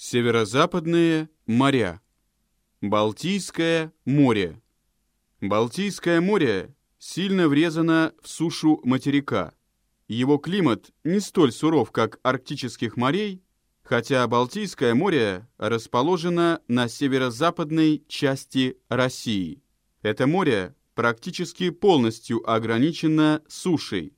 Северо-западные моря. Балтийское море. Балтийское море сильно врезано в сушу материка. Его климат не столь суров, как арктических морей, хотя Балтийское море расположено на северо-западной части России. Это море практически полностью ограничено сушей.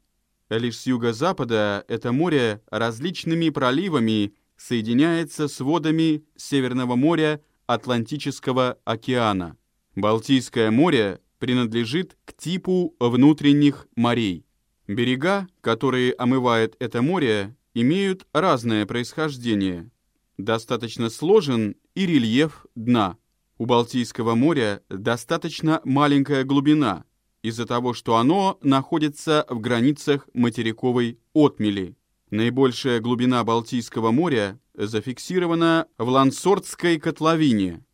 Лишь с юго-запада это море различными проливами соединяется с водами Северного моря Атлантического океана. Балтийское море принадлежит к типу внутренних морей. Берега, которые омывает это море, имеют разное происхождение. Достаточно сложен и рельеф дна. У Балтийского моря достаточно маленькая глубина, из-за того, что оно находится в границах материковой отмели. Наибольшая глубина Балтийского моря зафиксирована в Лансортской котловине.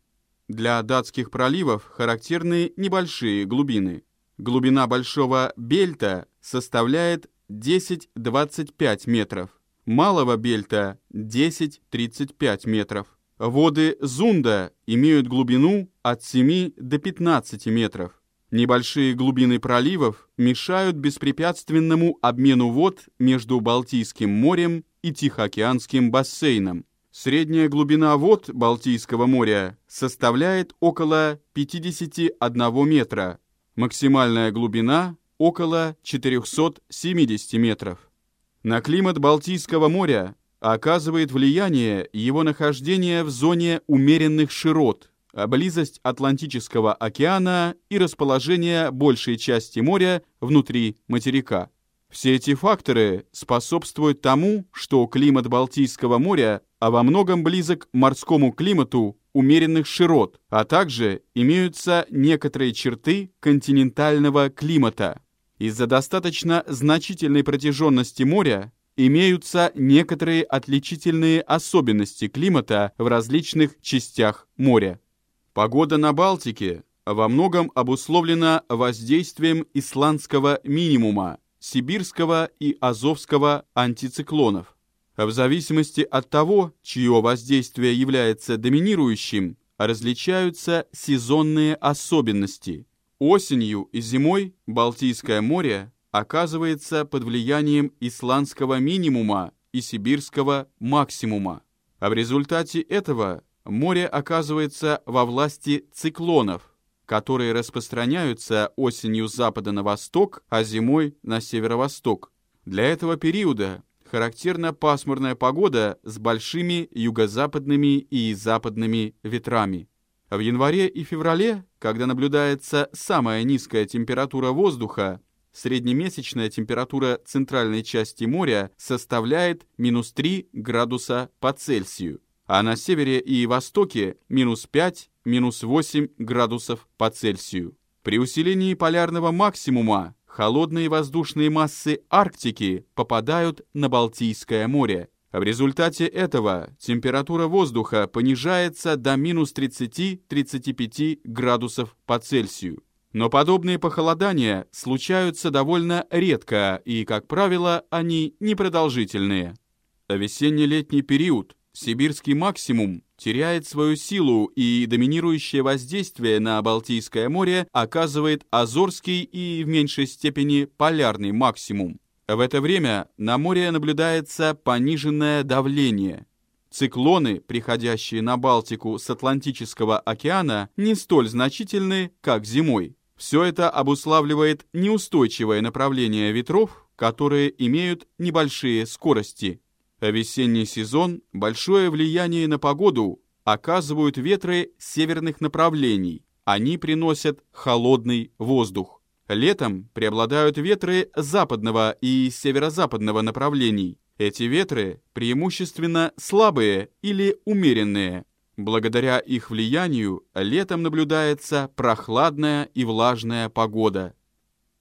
Для датских проливов характерны небольшие глубины. Глубина Большого Бельта составляет 10-25 метров, Малого Бельта – 10-35 метров. Воды Зунда имеют глубину от 7 до 15 метров. Небольшие глубины проливов мешают беспрепятственному обмену вод между Балтийским морем и Тихоокеанским бассейном. Средняя глубина вод Балтийского моря составляет около 51 метра, максимальная глубина – около 470 метров. На климат Балтийского моря оказывает влияние его нахождение в зоне умеренных широт – близость Атлантического океана и расположение большей части моря внутри материка. Все эти факторы способствуют тому, что климат Балтийского моря а во многом близок морскому климату умеренных широт, а также имеются некоторые черты континентального климата. Из-за достаточно значительной протяженности моря имеются некоторые отличительные особенности климата в различных частях моря. Погода на Балтике во многом обусловлена воздействием исландского минимума, сибирского и азовского антициклонов. В зависимости от того, чье воздействие является доминирующим, различаются сезонные особенности. Осенью и зимой Балтийское море оказывается под влиянием исландского минимума и сибирского максимума. А в результате этого море оказывается во власти циклонов, которые распространяются осенью с запада на восток, а зимой на северо-восток. Для этого периода характерна пасмурная погода с большими юго-западными и западными ветрами. В январе и феврале, когда наблюдается самая низкая температура воздуха, среднемесячная температура центральной части моря составляет минус 3 градуса по Цельсию а на севере и востоке минус 5, минус 8 градусов по Цельсию. При усилении полярного максимума холодные воздушные массы Арктики попадают на Балтийское море. В результате этого температура воздуха понижается до минус 30-35 градусов по Цельсию. Но подобные похолодания случаются довольно редко и, как правило, они непродолжительные. Весенне-летний период сибирский максимум теряет свою силу и доминирующее воздействие на Балтийское море оказывает Азорский и в меньшей степени полярный максимум. В это время на море наблюдается пониженное давление. Циклоны, приходящие на Балтику с Атлантического океана, не столь значительны, как зимой. Все это обуславливает неустойчивое направление ветров, которые имеют небольшие скорости – весенний сезон большое влияние на погоду оказывают ветры северных направлений. Они приносят холодный воздух. Летом преобладают ветры западного и северо-западного направлений. Эти ветры преимущественно слабые или умеренные. Благодаря их влиянию летом наблюдается прохладная и влажная погода.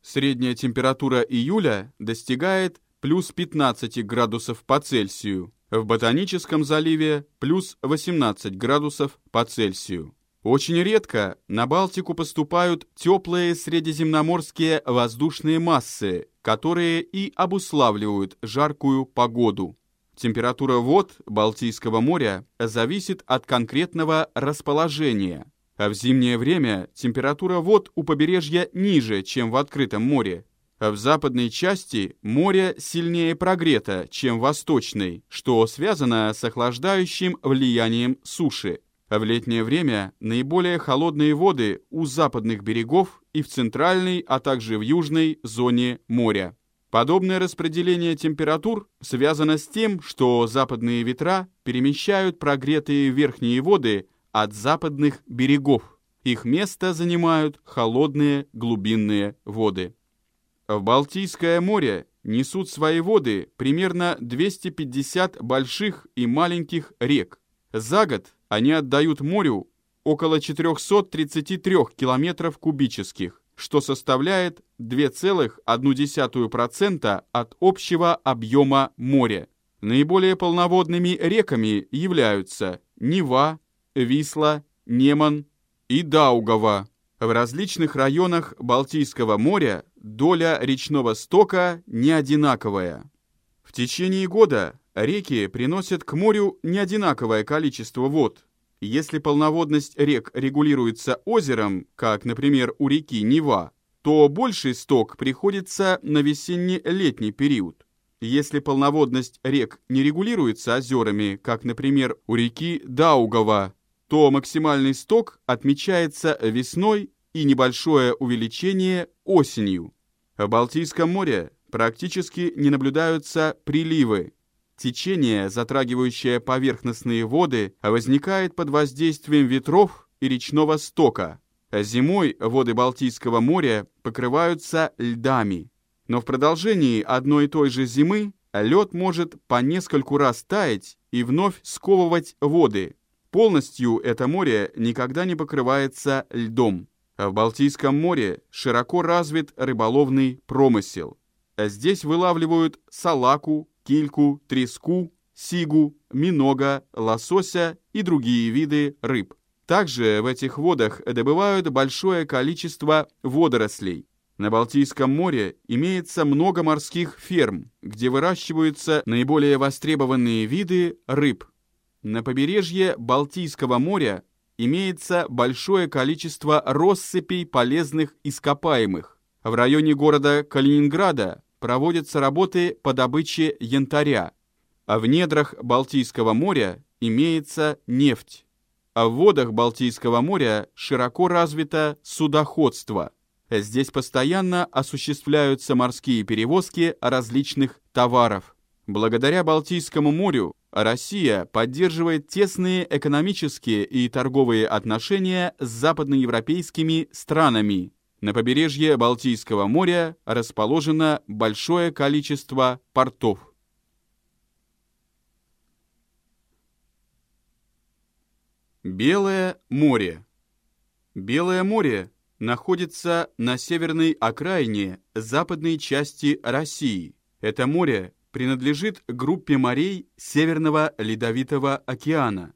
Средняя температура июля достигает плюс 15 градусов по Цельсию, в Ботаническом заливе плюс 18 градусов по Цельсию. Очень редко на Балтику поступают теплые средиземноморские воздушные массы, которые и обуславливают жаркую погоду. Температура вод Балтийского моря зависит от конкретного расположения, а в зимнее время температура вод у побережья ниже, чем в открытом море. А в западной части море сильнее прогрето, чем в восточной, что связано с охлаждающим влиянием суши. А в летнее время наиболее холодные воды у западных берегов и в центральной, а также в южной зоне моря. Подобное распределение температур связано с тем, что западные ветра перемещают прогретые верхние воды от западных берегов. Их место занимают холодные глубинные воды. В Балтийское море несут свои воды примерно 250 больших и маленьких рек. За год они отдают морю около 433 километров кубических что составляет 2,1% от общего объема моря. Наиболее полноводными реками являются Нева, Висла, Неман и Даугава. В различных районах Балтийского моря доля речного стока не одинаковая. В течение года реки приносят к морю неодинаковое количество вод. Если полноводность рек регулируется озером, как, например, у реки Нева, то больший сток приходится на весенне-летний период. Если полноводность рек не регулируется озерами, как, например, у реки Даугава, то максимальный сток отмечается весной и небольшое увеличение осенью. В Балтийском море практически не наблюдаются приливы, Течение, затрагивающее поверхностные воды, возникает под воздействием ветров и речного стока. Зимой воды Балтийского моря покрываются льдами. Но в продолжении одной и той же зимы лед может по нескольку раз таять и вновь сковывать воды. Полностью это море никогда не покрывается льдом. В Балтийском море широко развит рыболовный промысел. Здесь вылавливают салаку, кильку, треску, сигу, минога, лосося и другие виды рыб. Также в этих водах добывают большое количество водорослей. На Балтийском море имеется много морских ферм, где выращиваются наиболее востребованные виды рыб. На побережье Балтийского моря имеется большое количество россыпей полезных ископаемых. В районе города Калининграда проводятся работы по добыче янтаря, а в недрах Балтийского моря имеется нефть. А в водах Балтийского моря широко развито судоходство. Здесь постоянно осуществляются морские перевозки различных товаров. Благодаря Балтийскому морю Россия поддерживает тесные экономические и торговые отношения с западноевропейскими странами, на побережье Балтийского моря расположено большое количество портов. Белое море. Белое море находится на северной окраине западной части России. Это море принадлежит группе морей Северного Ледовитого океана.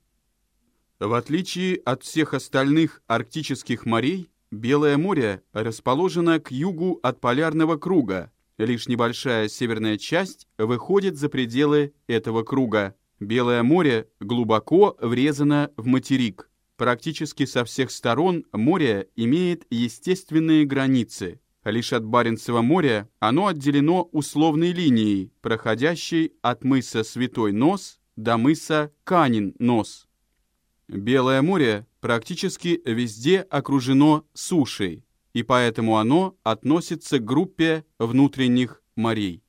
В отличие от всех остальных арктических морей, Белое море расположено к югу от полярного круга. Лишь небольшая северная часть выходит за пределы этого круга. Белое море глубоко врезано в материк. Практически со всех сторон море имеет естественные границы. Лишь от Баренцева моря оно отделено условной линией, проходящей от мыса Святой Нос до мыса Канин Нос. Белое море практически везде окружено сушей, и поэтому оно относится к группе внутренних морей.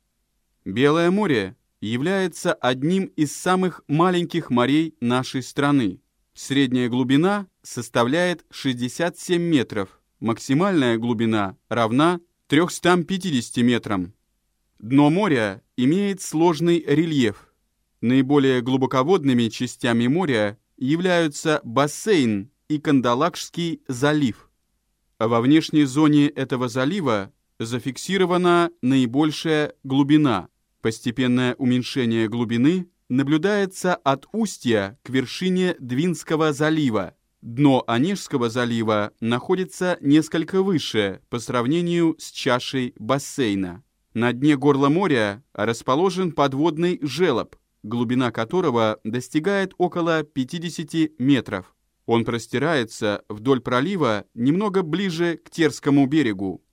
Белое море является одним из самых маленьких морей нашей страны. Средняя глубина составляет 67 метров, максимальная глубина равна 350 метрам. Дно моря имеет сложный рельеф. Наиболее глубоководными частями моря являются бассейн и Кандалакшский залив. Во внешней зоне этого залива зафиксирована наибольшая глубина. Постепенное уменьшение глубины наблюдается от устья к вершине Двинского залива. Дно Онежского залива находится несколько выше по сравнению с чашей бассейна. На дне горла моря расположен подводный желоб, глубина которого достигает около 50 метров. Он простирается вдоль пролива немного ближе к Терскому берегу.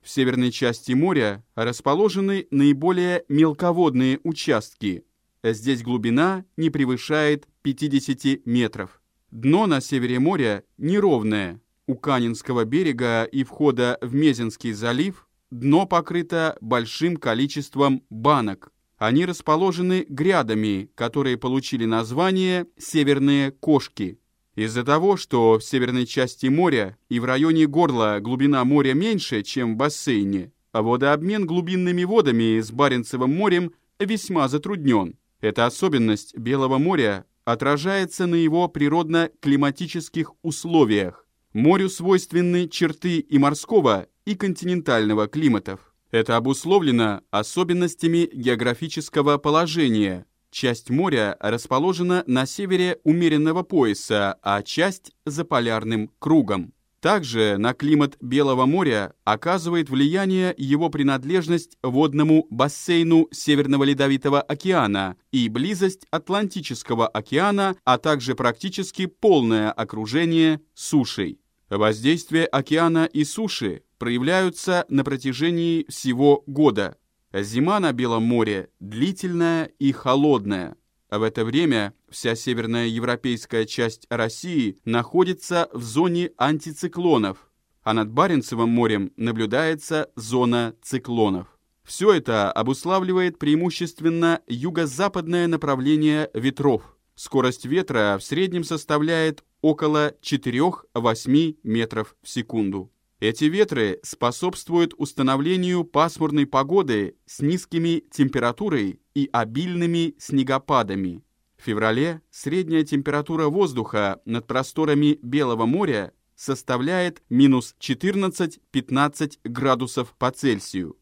В северной части моря расположены наиболее мелководные участки. Здесь глубина не превышает 50 метров. Дно на севере моря неровное. У Канинского берега и входа в Мезенский залив дно покрыто большим количеством банок. Они расположены грядами, которые получили название «северные кошки». Из-за того, что в северной части моря и в районе горла глубина моря меньше, чем в бассейне, а водообмен глубинными водами с Баренцевым морем весьма затруднен. Эта особенность Белого моря отражается на его природно-климатических условиях. Морю свойственны черты и морского, и континентального климатов. Это обусловлено особенностями географического положения. Часть моря расположена на севере умеренного пояса, а часть – за полярным кругом. Также на климат Белого моря оказывает влияние его принадлежность водному бассейну Северного Ледовитого океана и близость Атлантического океана, а также практически полное окружение сушей. Воздействие океана и суши проявляются на протяжении всего года. Зима на Белом море длительная и холодная. В это время вся северная европейская часть России находится в зоне антициклонов, а над Баренцевым морем наблюдается зона циклонов. Все это обуславливает преимущественно юго-западное направление ветров. Скорость ветра в среднем составляет около 4-8 метров в секунду. Эти ветры способствуют установлению пасмурной погоды с низкими температурой и обильными снегопадами. В феврале средняя температура воздуха над просторами Белого моря составляет минус 14-15 градусов по Цельсию.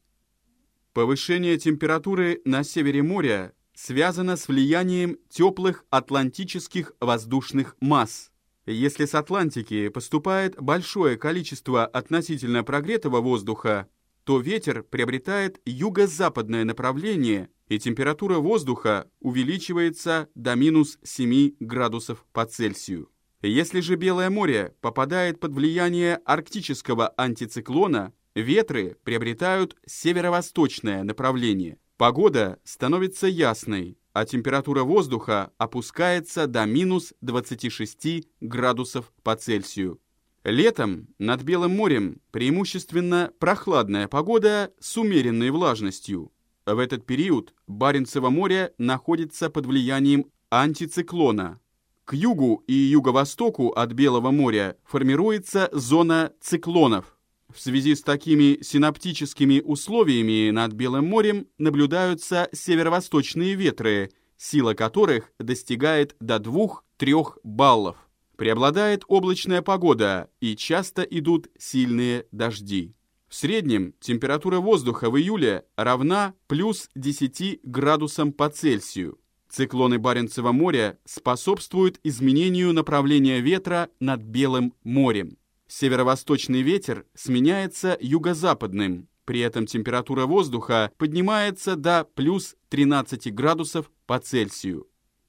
Повышение температуры на севере моря связано с влиянием теплых атлантических воздушных масс – если с Атлантики поступает большое количество относительно прогретого воздуха, то ветер приобретает юго-западное направление, и температура воздуха увеличивается до минус 7 градусов по Цельсию. Если же Белое море попадает под влияние арктического антициклона, ветры приобретают северо-восточное направление. Погода становится ясной, а температура воздуха опускается до минус 26 градусов по Цельсию. Летом над Белым морем преимущественно прохладная погода с умеренной влажностью. В этот период Баренцево море находится под влиянием антициклона. К югу и юго-востоку от Белого моря формируется зона циклонов – в связи с такими синаптическими условиями над Белым морем наблюдаются северо-восточные ветры, сила которых достигает до 2-3 баллов. Преобладает облачная погода и часто идут сильные дожди. В среднем температура воздуха в июле равна плюс 10 градусам по Цельсию. Циклоны Баренцева моря способствуют изменению направления ветра над Белым морем. Северо-восточный ветер сменяется юго-западным, при этом температура воздуха поднимается до плюс 13 градусов по Цельсию.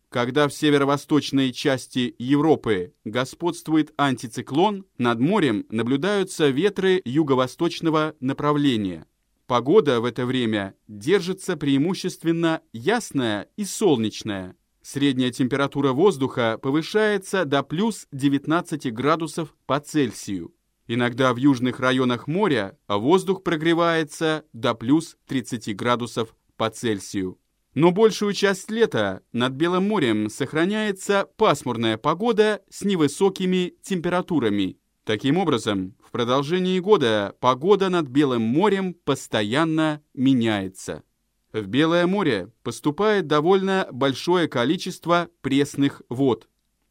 Когда в северо-восточной части Европы господствует антициклон, над морем наблюдаются ветры юго-восточного направления. Погода в это время держится преимущественно ясная и солнечная, Средняя температура воздуха повышается до плюс 19 градусов по Цельсию. Иногда в южных районах моря воздух прогревается до плюс 30 градусов по Цельсию. Но большую часть лета над Белым морем сохраняется пасмурная погода с невысокими температурами. Таким образом, в продолжении года погода над Белым морем постоянно меняется. В Белое море поступает довольно большое количество пресных вод.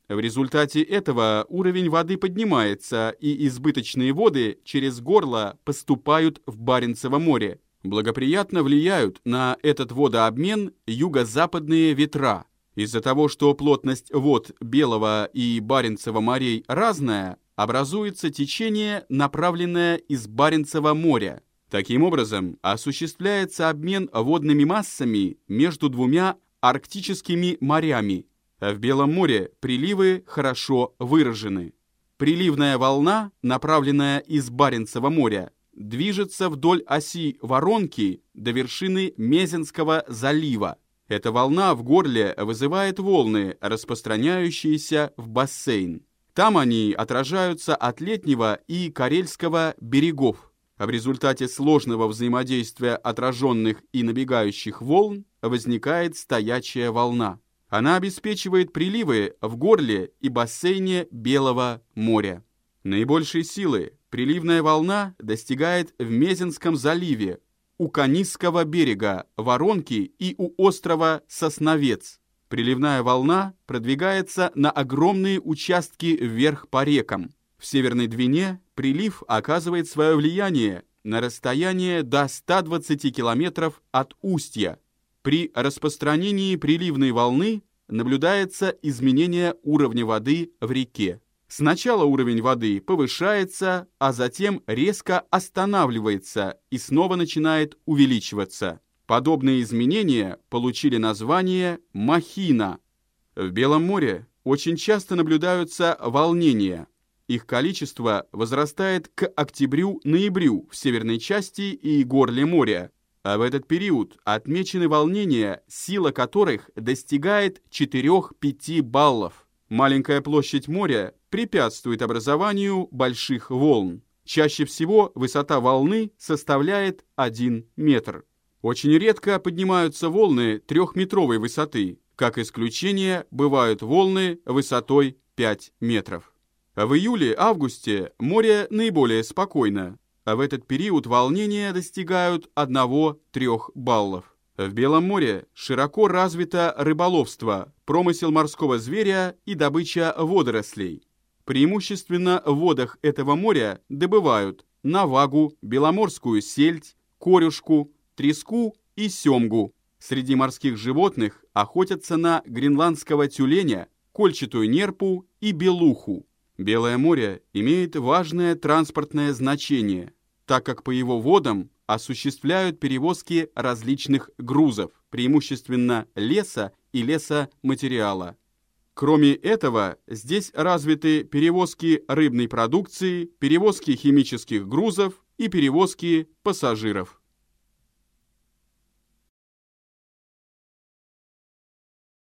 В результате этого уровень воды поднимается, и избыточные воды через горло поступают в Баренцево море. Благоприятно влияют на этот водообмен юго-западные ветра. Из-за того, что плотность вод Белого и Баренцева морей разная, образуется течение, направленное из Баренцева моря – Таким образом, осуществляется обмен водными массами между двумя арктическими морями. В Белом море приливы хорошо выражены. Приливная волна, направленная из Баренцева моря, движется вдоль оси Воронки до вершины Мезенского залива. Эта волна в горле вызывает волны, распространяющиеся в бассейн. Там они отражаются от летнего и карельского берегов. В результате сложного взаимодействия отраженных и набегающих волн возникает стоячая волна. Она обеспечивает приливы в горле и бассейне Белого моря. Наибольшей силы приливная волна достигает в Мезенском заливе, у Канисского берега, Воронки и у острова Сосновец. Приливная волна продвигается на огромные участки вверх по рекам. В Северной Двине прилив оказывает свое влияние на расстояние до 120 километров от устья. При распространении приливной волны наблюдается изменение уровня воды в реке. Сначала уровень воды повышается, а затем резко останавливается и снова начинает увеличиваться. Подобные изменения получили название махина. В Белом море очень часто наблюдаются волнения. Их количество возрастает к октябрю-ноябрю в северной части и горле моря, а в этот период отмечены волнения, сила которых достигает 4-5 баллов. Маленькая площадь моря препятствует образованию больших волн. Чаще всего высота волны составляет 1 метр. Очень редко поднимаются волны трехметровой высоты. Как исключение, бывают волны высотой 5 метров. В июле-августе море наиболее спокойно, а в этот период волнения достигают 1-3 баллов. В Белом море широко развито рыболовство, промысел морского зверя и добыча водорослей. Преимущественно в водах этого моря добывают навагу, беломорскую сельдь, корюшку, треску и семгу. Среди морских животных охотятся на гренландского тюленя, кольчатую нерпу и белуху. Белое море имеет важное транспортное значение, так как по его водам осуществляют перевозки различных грузов, преимущественно леса и лесоматериала. Кроме этого, здесь развиты перевозки рыбной продукции, перевозки химических грузов и перевозки пассажиров.